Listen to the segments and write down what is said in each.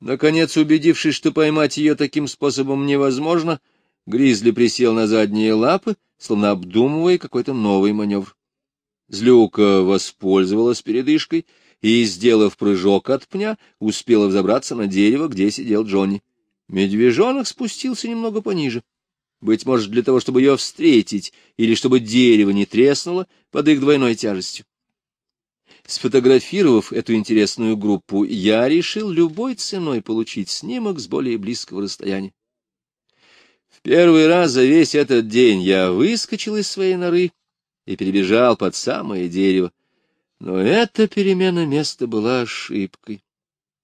Наконец, убедившись, что поймать ее таким способом невозможно, Гризли присел на задние лапы, словно обдумывая какой-то новый маневр. Злюка воспользовалась передышкой и, сделав прыжок от пня, успела взобраться на дерево, где сидел Джонни. Медвежонок спустился немного пониже. Быть может, для того, чтобы ее встретить, или чтобы дерево не треснуло под их двойной тяжестью. Сфотографировав эту интересную группу, я решил любой ценой получить снимок с более близкого расстояния. В первый раз за весь этот день я выскочил из своей норы и перебежал под самое дерево. Но эта перемена места была ошибкой,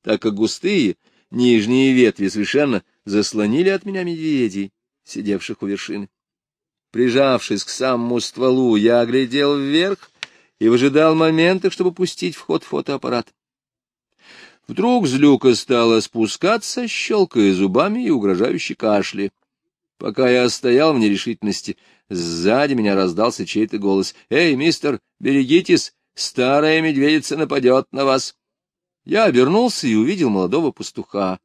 так как густые нижние ветви совершенно заслонили от меня медведей, сидевших у вершины. Прижавшись к самому стволу, я оглядел вверх и выжидал момента, чтобы пустить в ход фотоаппарат. Вдруг злюка стала спускаться, щелкая зубами и угрожающе кашляя. Пока я стоял в нерешительности, сзади меня раздался чей-то голос. «Эй, мистер, берегитесь, старая медведица нападет на вас!» Я обернулся и увидел молодого пастуха.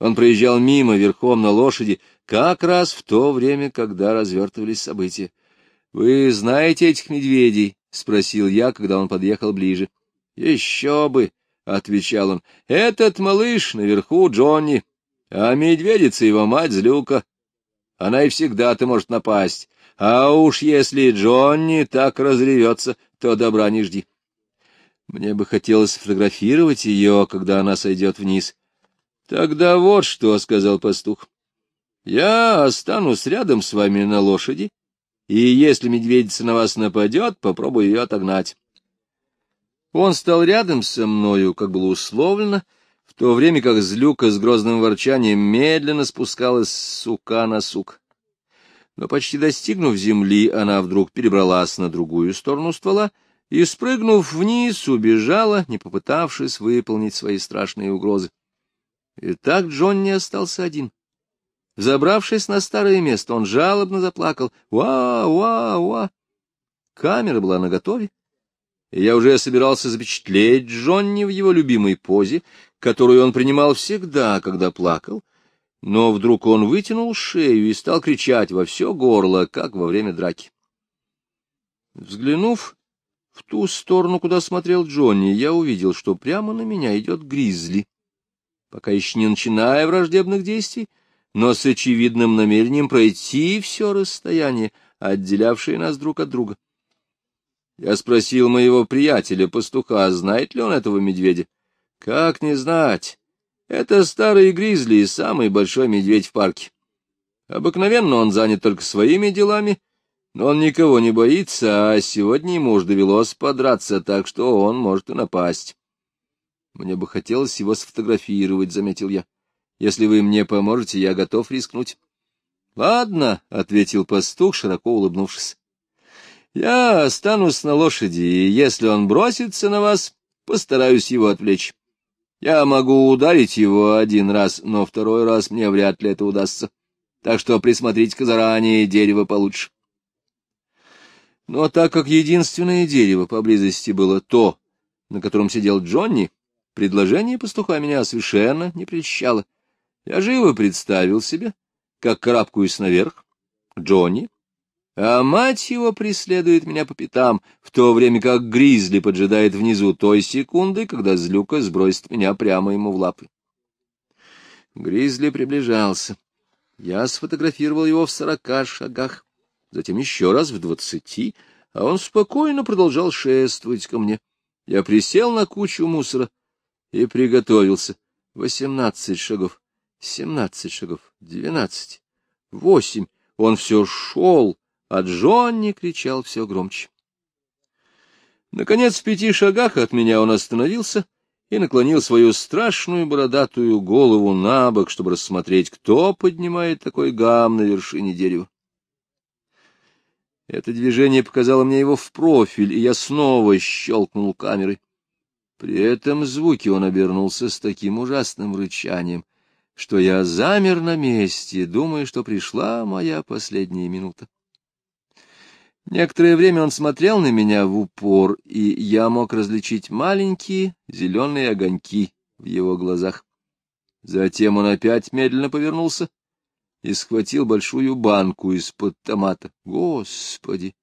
Он проезжал мимо верхом на лошади, как раз в то время, когда развертывались события. — Вы знаете этих медведей? — спросил я, когда он подъехал ближе. — Еще бы! — отвечал он. — Этот малыш наверху Джонни, а медведица его мать Злюка. Она и всегда-то может напасть. А уж если Джонни так разревется, то добра не жди. Мне бы хотелось сфотографировать ее, когда она сойдет вниз. — Тогда вот что, — сказал пастух. — Я останусь рядом с вами на лошади, и если медведица на вас нападет, попробую ее отогнать. Он стал рядом со мною, как было условлено, в то время как злюка с грозным ворчанием медленно спускалась с сука на сук. Но почти достигнув земли, она вдруг перебралась на другую сторону ствола и, спрыгнув вниз, убежала, не попытавшись выполнить свои страшные угрозы. И так Джонни остался один. Забравшись на старое место, он жалобно заплакал. «Уа, уа, уа!» Камера была наготове, и я уже собирался запечатлеть Джонни в его любимой позе, которую он принимал всегда, когда плакал, но вдруг он вытянул шею и стал кричать во все горло, как во время драки. Взглянув в ту сторону, куда смотрел Джонни, я увидел, что прямо на меня идет Гризли. Пока еще не начиная враждебных действий, но с очевидным намерением пройти все расстояние, отделявшее нас друг от друга. Я спросил моего приятеля, пастуха, знает ли он этого медведя. Как не знать? Это старый гризли и самый большой медведь в парке. Обыкновенно он занят только своими делами, но он никого не боится, а сегодня ему уж довелось подраться, так что он может и напасть. Мне бы хотелось его сфотографировать, — заметил я. Если вы мне поможете, я готов рискнуть. — Ладно, — ответил пастух, широко улыбнувшись. — Я останусь на лошади, и если он бросится на вас, постараюсь его отвлечь. Я могу ударить его один раз, но второй раз мне вряд ли это удастся. Так что присмотрите-ка заранее дерево получше. Но так как единственное дерево поблизости было то, на котором сидел Джонни, предложение пастуха меня совершенно не прельщало. Я живо представил себе, как карабкаюсь наверх, Джонни, а мать его преследует меня по пятам, в то время как Гризли поджидает внизу той секунды, когда злюка сбросит меня прямо ему в лапы. Гризли приближался. Я сфотографировал его в сорока шагах, затем еще раз в двадцати, а он спокойно продолжал шествовать ко мне. Я присел на кучу мусора и приготовился. Восемнадцать шагов семнадцать шагов, двенадцать, восемь. Он все шел, а Джонни кричал все громче. Наконец, в пяти шагах от меня он остановился и наклонил свою страшную бородатую голову на бок, чтобы рассмотреть, кто поднимает такой гам на вершине дерева. Это движение показало мне его в профиль, и я снова щелкнул камерой. При этом звуке он обернулся с таким ужасным рычанием, что я замер на месте, думая, что пришла моя последняя минута. Некоторое время он смотрел на меня в упор, и я мог различить маленькие зеленые огоньки в его глазах. Затем он опять медленно повернулся и схватил большую банку из-под томата. Господи!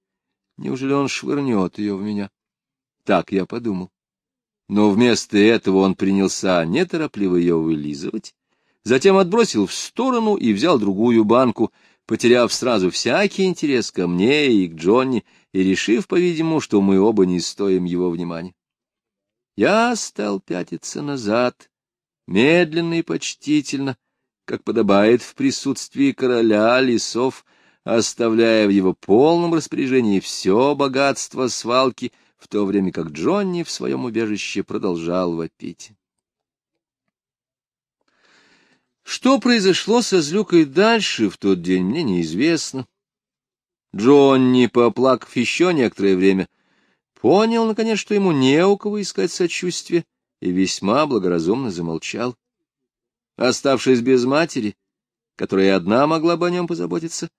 Неужели он швырнет ее в меня? Так я подумал. Но вместо этого он принялся неторопливо ее вылизывать, затем отбросил в сторону и взял другую банку, потеряв сразу всякий интерес ко мне и к Джонни, и решив, по-видимому, что мы оба не стоим его внимания. Я стал пятиться назад, медленно и почтительно, как подобает в присутствии короля лесов, оставляя в его полном распоряжении все богатство свалки, в то время как Джонни в своем убежище продолжал вопить. Что произошло со Злюкой дальше в тот день, мне неизвестно. Джонни, поплакав еще некоторое время, понял, наконец, что ему не у кого искать сочувствия, и весьма благоразумно замолчал. Оставшись без матери, которая одна могла бы о нем позаботиться,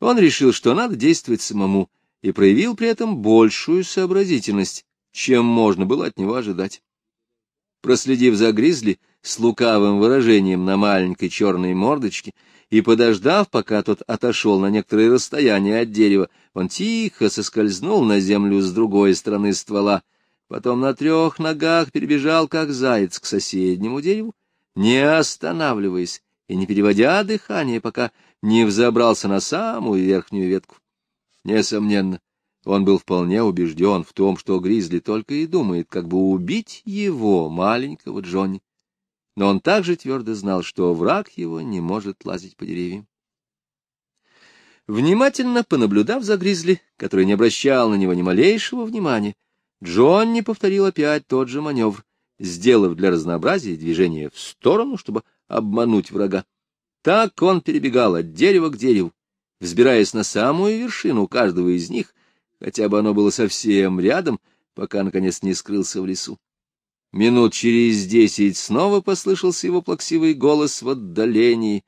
он решил, что надо действовать самому, и проявил при этом большую сообразительность, чем можно было от него ожидать. Проследив за Гризли, с лукавым выражением на маленькой черной мордочке, и, подождав, пока тот отошел на некоторое расстояние от дерева, он тихо соскользнул на землю с другой стороны ствола, потом на трех ногах перебежал, как заяц, к соседнему дереву, не останавливаясь и не переводя дыхание, пока не взобрался на самую верхнюю ветку. Несомненно, он был вполне убежден в том, что Гризли только и думает, как бы убить его, маленького Джонни но он также твердо знал, что враг его не может лазить по деревьям. Внимательно понаблюдав за Гризли, который не обращал на него ни малейшего внимания, Джонни повторил опять тот же маневр, сделав для разнообразия движение в сторону, чтобы обмануть врага. Так он перебегал от дерева к дереву, взбираясь на самую вершину каждого из них, хотя бы оно было совсем рядом, пока, наконец, не скрылся в лесу. Минут через десять снова послышался его плаксивый голос в отдалении.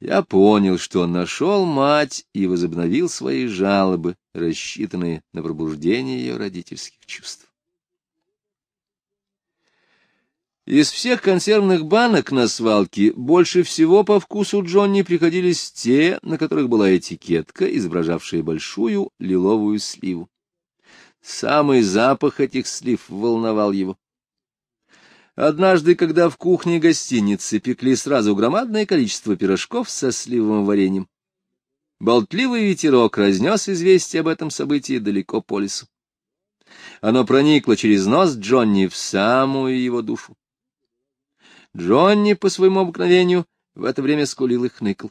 Я понял, что нашел мать и возобновил свои жалобы, рассчитанные на пробуждение ее родительских чувств. Из всех консервных банок на свалке больше всего по вкусу Джонни приходились те, на которых была этикетка, изображавшая большую лиловую сливу. Самый запах этих слив волновал его. Однажды, когда в кухне гостиницы пекли сразу громадное количество пирожков со сливовым вареньем, болтливый ветерок разнес известие об этом событии далеко по лесу. Оно проникло через нос Джонни в самую его душу. Джонни, по своему обыкновению, в это время скулил и хныкал.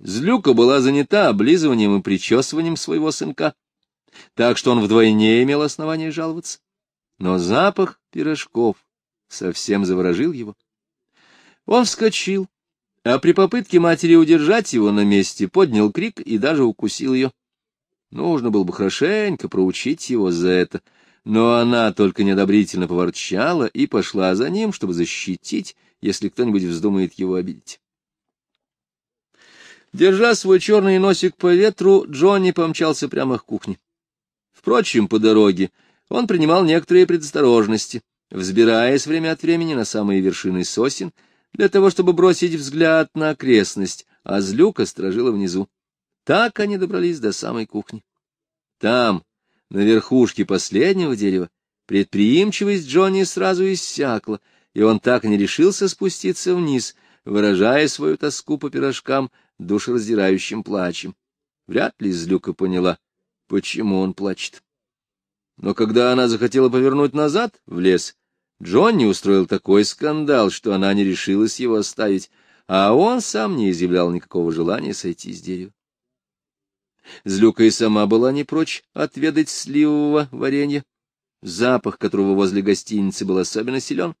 Злюка была занята облизыванием и причесыванием своего сынка, так что он вдвойне имел основание жаловаться. Но запах пирожков совсем заворожил его. Он вскочил, а при попытке матери удержать его на месте поднял крик и даже укусил ее. Нужно было бы хорошенько проучить его за это, но она только неодобрительно поворчала и пошла за ним, чтобы защитить, если кто-нибудь вздумает его обидеть. Держа свой черный носик по ветру, Джонни помчался прямо к кухне. Впрочем, по дороге он принимал некоторые предосторожности — взбираясь время от времени на самые вершины сосен, для того, чтобы бросить взгляд на окрестность, а злюка стражила внизу. Так они добрались до самой кухни. Там, на верхушке последнего дерева, предприимчивость Джонни сразу иссякла, и он так не решился спуститься вниз, выражая свою тоску по пирожкам душераздирающим плачем. Вряд ли Злюка поняла, почему он плачет. Но когда она захотела повернуть назад, в лес, Джонни устроил такой скандал, что она не решилась его оставить, а он сам не изъявлял никакого желания сойти с дерева. Злюка и сама была не прочь отведать сливового варенья, запах которого возле гостиницы был особенно силен.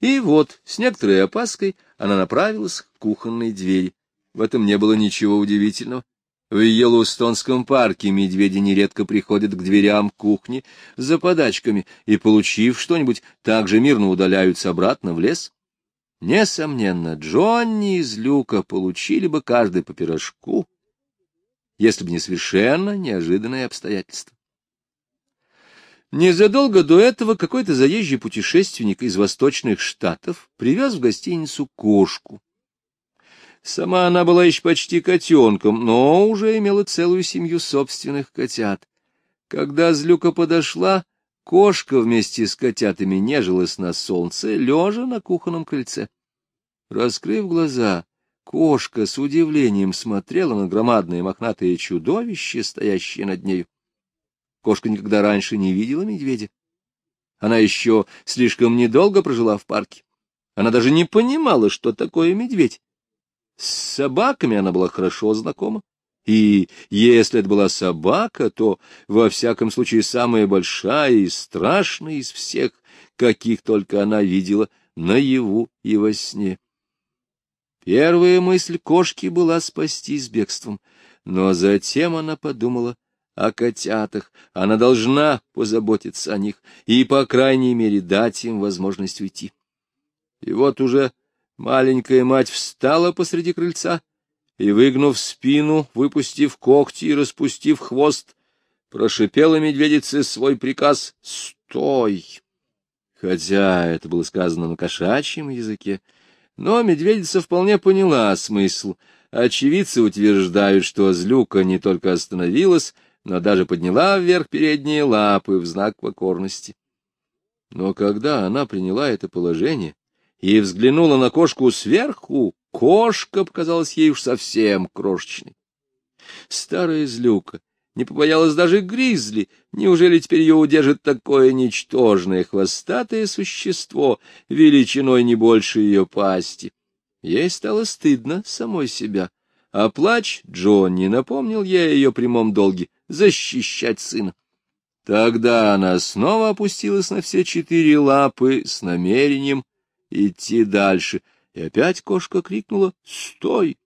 И вот, с некоторой опаской, она направилась к кухонной двери. В этом не было ничего удивительного. В Йеллоустонском парке медведи нередко приходят к дверям кухни за подачками и, получив что-нибудь, также мирно удаляются обратно в лес. Несомненно, Джонни из люка получили бы каждый по пирожку, если бы не совершенно неожиданное обстоятельство. Незадолго до этого какой-то заезжий путешественник из восточных штатов привез в гостиницу кошку. Сама она была еще почти котенком, но уже имела целую семью собственных котят. Когда Злюка подошла, кошка вместе с котятами нежилась на солнце, лежа на кухонном крыльце. Раскрыв глаза, кошка с удивлением смотрела на громадное мохнатое чудовище, стоящее над нею. Кошка никогда раньше не видела медведя. Она еще слишком недолго прожила в парке. Она даже не понимала, что такое медведь. С собаками она была хорошо знакома. И если это была собака, то, во всяком случае, самая большая и страшная из всех, каких только она видела наяву и во сне. Первая мысль кошки была спастись бегством, но затем она подумала о котятах. Она должна позаботиться о них и, по крайней мере, дать им возможность уйти. И вот уже маленькая мать встала посреди крыльца и, выгнув спину, выпустив когти и распустив хвост, прошипела медведице свой приказ «Стой!». Хотя это было сказано на кошачьем языке, но медведица вполне поняла смысл. Очевидцы утверждают, что злюка не только остановилась, но даже подняла вверх передние лапы в знак покорности. Но когда она приняла это положение и взглянула на кошку сверху, кошка показалась ей уж совсем крошечной. Старая злюка не побоялась даже гризли. Неужели теперь ее удержит такое ничтожное хвостатое существо, величиной не больше ее пасти? Ей стало стыдно самой себя, а плач Джонни напомнил ей о ее прямом долге — защищать сына. Тогда она снова опустилась на все четыре лапы с намерением идти дальше, и опять кошка крикнула «Стой!».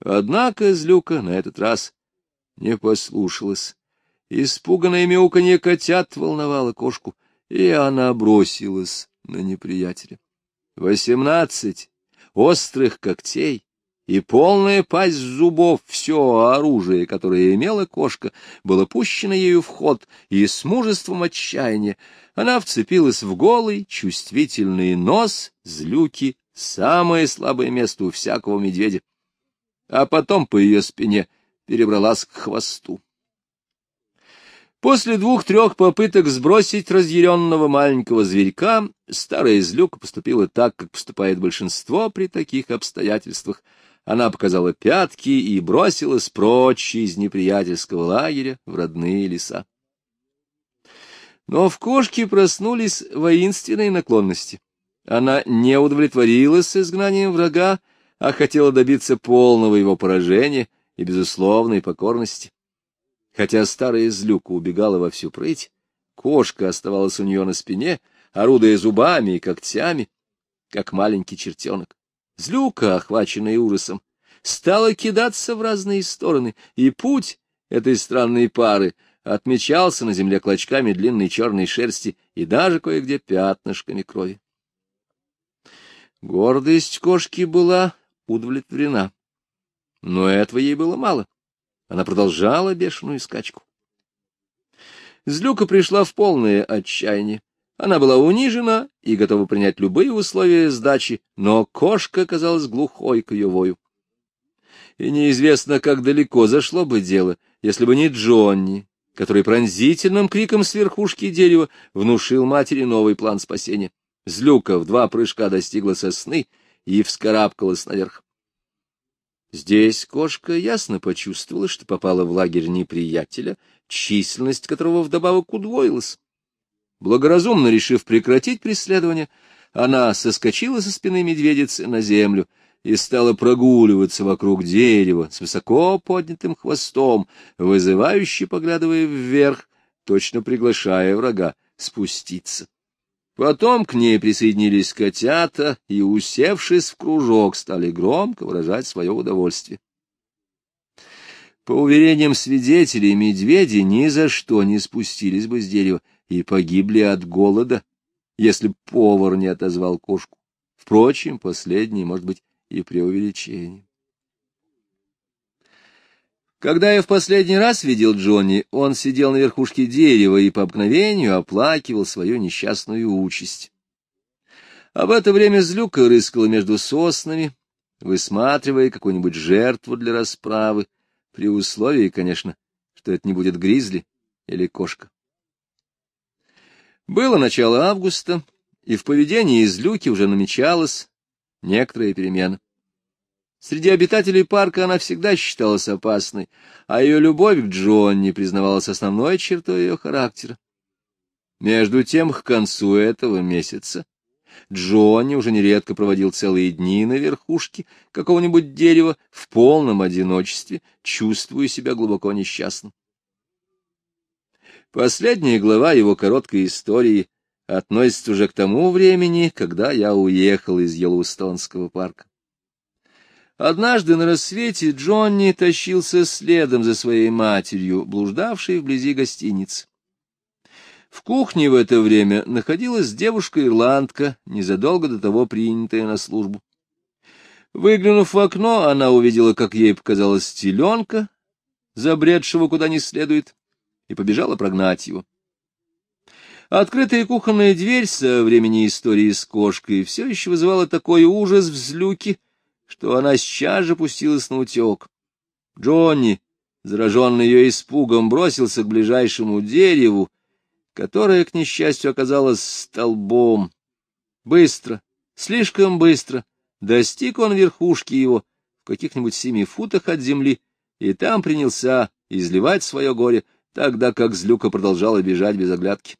Однако злюка на этот раз не послушалась. Испуганное мяуканье котят волновало кошку, и она бросилась на неприятеля. Восемнадцать острых когтей и полная пасть зубов, все оружие, которое имела кошка, было пущено ею в ход, и с мужеством отчаяния она вцепилась в голый, чувствительный нос злюки, самое слабое место у всякого медведя. А потом по ее спине перебралась к хвосту. После двух-трех попыток сбросить разъяренного маленького зверька, старая злюка поступила так, как поступает большинство при таких обстоятельствах — она показала пятки и бросилась прочь из неприятельского лагеря в родные леса. Но в кошке проснулись воинственные наклонности. Она не удовлетворилась изгнанием врага, а хотела добиться полного его поражения и безусловной покорности. Хотя старая злюка убегала во всю прыть, кошка оставалась у нее на спине, орудуя зубами и когтями, как маленький чертенок. Злюка, охваченная ужасом, стала кидаться в разные стороны, и путь этой странной пары отмечался на земле клочками длинной черной шерсти и даже кое-где пятнышками крови. Гордость кошки была удовлетворена, но этого ей было мало. Она продолжала бешеную скачку. Злюка пришла в полное отчаяние. Она была унижена и готова принять любые условия сдачи, но кошка казалась глухой к ее вою. И неизвестно, как далеко зашло бы дело, если бы не Джонни, который пронзительным криком с верхушки дерева внушил матери новый план спасения. Злюка в два прыжка достигла сосны и вскарабкалась наверх. Здесь кошка ясно почувствовала, что попала в лагерь неприятеля, численность которого вдобавок удвоилась. Благоразумно решив прекратить преследование, она соскочила со спины медведицы на землю и стала прогуливаться вокруг дерева с высоко поднятым хвостом, вызывающе поглядывая вверх, точно приглашая врага спуститься. Потом к ней присоединились котята и, усевшись в кружок, стали громко выражать свое удовольствие. По уверениям свидетелей, медведи ни за что не спустились бы с дерева, и погибли от голода, если повар не отозвал кошку. Впрочем, последний, может быть, и преувеличение. Когда я в последний раз видел Джонни, он сидел на верхушке дерева и по обыкновению оплакивал свою несчастную участь. А в это время злюка рыскала между соснами, высматривая какую-нибудь жертву для расправы, при условии, конечно, что это не будет гризли или кошка. Было начало августа, и в поведении злюки уже намечалась некоторая перемена. Среди обитателей парка она всегда считалась опасной, а ее любовь к Джонни признавалась основной чертой ее характера. Между тем, к концу этого месяца Джонни уже нередко проводил целые дни на верхушке какого-нибудь дерева в полном одиночестве, чувствуя себя глубоко несчастным. Последняя глава его короткой истории относится уже к тому времени, когда я уехал из Йеллоустонского парка. Однажды на рассвете Джонни тащился следом за своей матерью, блуждавшей вблизи гостиницы. В кухне в это время находилась девушка-ирландка, незадолго до того принятая на службу. Выглянув в окно, она увидела, как ей показалась теленка, забредшего куда не следует, и побежала прогнать его. Открытая кухонная дверь со времени истории с кошкой все еще вызывала такой ужас в злюке, что она сейчас же пустилась на утек. Джонни, зараженный ее испугом, бросился к ближайшему дереву, которое, к несчастью, оказалось столбом. Быстро, слишком быстро достиг он верхушки его в каких-нибудь семи футах от земли, и там принялся изливать свое горе, тогда как Злюка продолжала бежать без оглядки.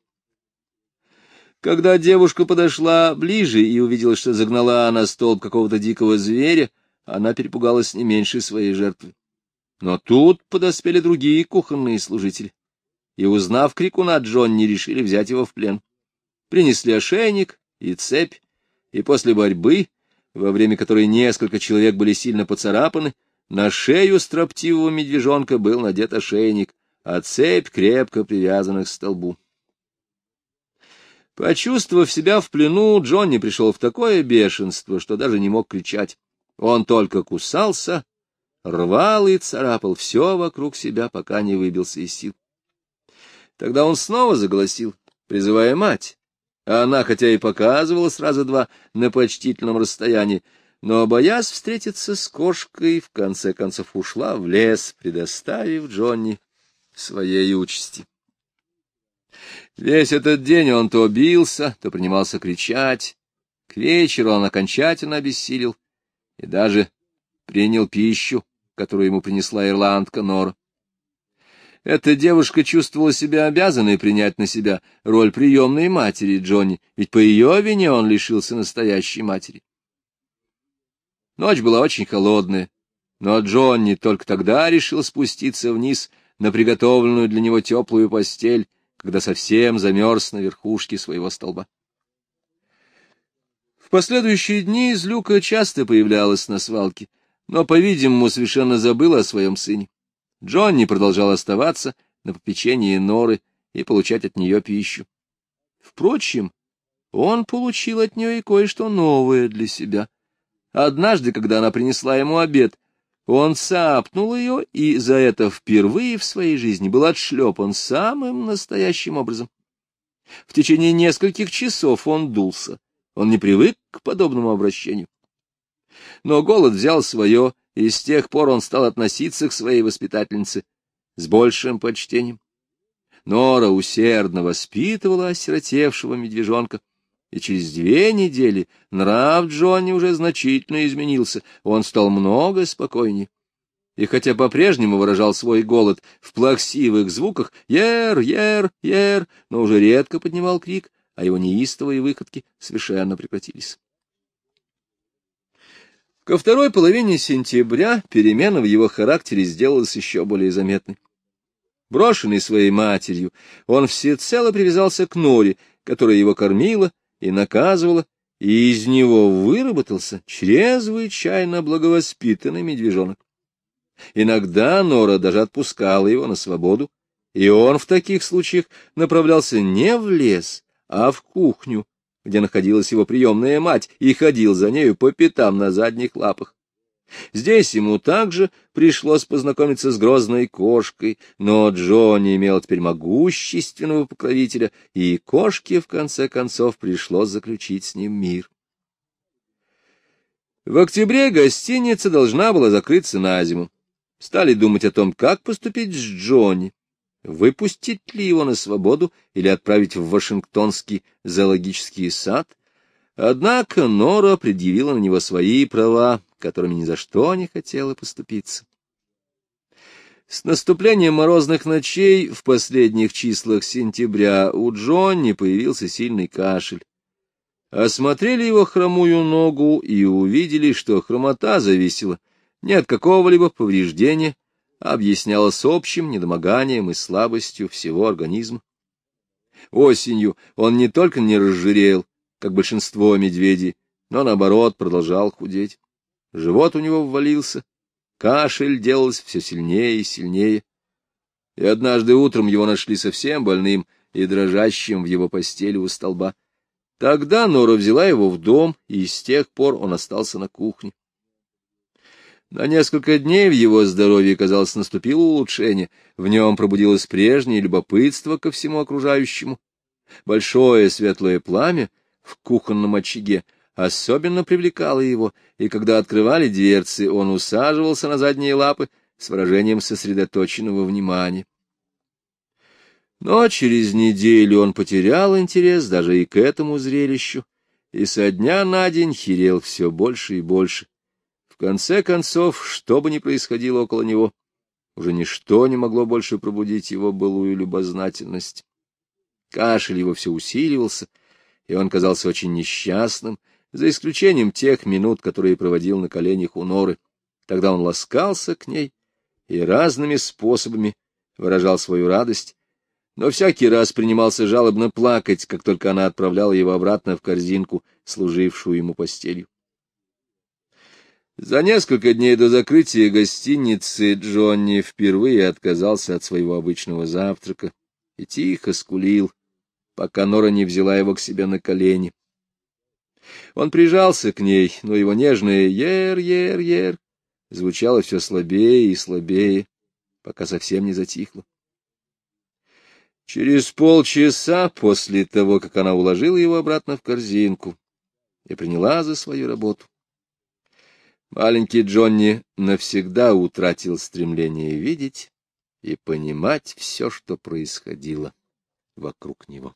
Когда девушка подошла ближе и увидела, что загнала на столб какого-то дикого зверя, она перепугалась не меньше своей жертвы. Но тут подоспели другие кухонные служители и, узнав крикуна, Джонни решили взять его в плен. Принесли ошейник и цепь, и после борьбы, во время которой несколько человек были сильно поцарапаны, на шею строптивого медвежонка был надет ошейник, а цепь крепко привязана к столбу. Почувствовав себя в плену, Джонни пришел в такое бешенство, что даже не мог кричать. Он только кусался, рвал и царапал все вокруг себя, пока не выбился из сил. Тогда он снова заголосил, призывая мать. А она, хотя и показывала сразу два на почтительном расстоянии, но, боясь встретиться с кошкой, в конце концов ушла в лес, предоставив Джонни своей участи. Весь этот день он то бился, то принимался кричать. К вечеру он окончательно обессилел и даже принял пищу, которую ему принесла ирландка Нора. Эта девушка чувствовала себя обязанной принять на себя роль приемной матери Джонни, ведь по ее вине он лишился настоящей матери. Ночь была очень холодная, но Джонни только тогда решил спуститься вниз на приготовленную для него теплую постель, когда совсем замерз на верхушке своего столба. В последующие дни Злюка часто появлялась на свалке, но, по-видимому, совершенно забыла о своем сыне. Джонни продолжал оставаться на попечении Норы и получать от нее пищу. Впрочем, он получил от нее и кое-что новое для себя. Однажды, когда она принесла ему обед, он цапнул ее, и за это впервые в своей жизни был отшлепан самым настоящим образом. В течение нескольких часов он дулся. Он не привык к подобному обращению. Но голод взял свое, и с тех пор он стал относиться к своей воспитательнице с большим почтением. Нора усердно воспитывала осиротевшего медвежонка, и через две недели нрав Джонни уже значительно изменился, он стал много спокойнее. И хотя по-прежнему выражал свой голод в плаксивых звуках «ер, ер, ер», но уже редко поднимал крик, а его неистовые выходки совершенно прекратились. Ко второй половине сентября перемена в его характере сделалась еще более заметной. Брошенный своей матерью, он всецело привязался к Норе, которая его кормила и наказывала, и из него выработался чрезвычайно благовоспитанный медвежонок. Иногда Нора даже отпускала его на свободу, и он в таких случаях направлялся не в лес, а в кухню, где находилась его приемная мать, и ходил за нею по пятам на задних лапах. Здесь ему также пришлось познакомиться с грозной кошкой, но Джонни имел теперь могущественного покровителя, и кошке, в конце концов, пришлось заключить с ним мир. В октябре гостиница должна была закрыться на зиму. Стали думать о том, как поступить с Джонни, выпустить ли его на свободу или отправить в Вашингтонский зоологический сад. Однако Нора предъявила на него свои права, которыми ни за что не хотела поступиться. С наступлением морозных ночей в последних числах сентября у Джонни появился сильный кашель. Осмотрели его хромую ногу и увидели, что хромота зависела не от какого-либо повреждения, а объяснялась общим недомоганием и слабостью всего организма. Осенью он не только не разжирел, как большинство медведей, но, наоборот, продолжал худеть. Живот у него ввалился, кашель делался все сильнее и сильнее. И однажды утром его нашли совсем больным и дрожащим в его постели у столба. Тогда Нора взяла его в дом, и с тех пор он остался на кухне. На несколько дней в его здоровье, казалось, наступило улучшение, в нем пробудилось прежнее любопытство ко всему окружающему. Большое светлое пламя в кухонном очаге особенно привлекало его, и когда открывали дверцы, он усаживался на задние лапы с выражением сосредоточенного внимания. Но через неделю он потерял интерес даже и к этому зрелищу, и со дня на день херел все больше и больше. В конце концов, что бы ни происходило около него, уже ничто не могло больше пробудить его былую любознательность. Кашель его все усиливался, и он казался очень несчастным, за исключением тех минут, которые проводил на коленях у Норы. Тогда он ласкался к ней и разными способами выражал свою радость, но всякий раз принимался жалобно плакать, как только она отправляла его обратно в корзинку, служившую ему постелью. За несколько дней до закрытия гостиницы Джонни впервые отказался от своего обычного завтрака и тихо скулил, пока Нора не взяла его к себе на колени. Он прижался к ней, но его нежное «ер-ер-ер» звучало все слабее и слабее, пока совсем не затихло. Через полчаса после того, как она уложила его обратно в корзинку и приняла за свою работу, маленький Джонни навсегда утратил стремление видеть и понимать все, что происходило вокруг него.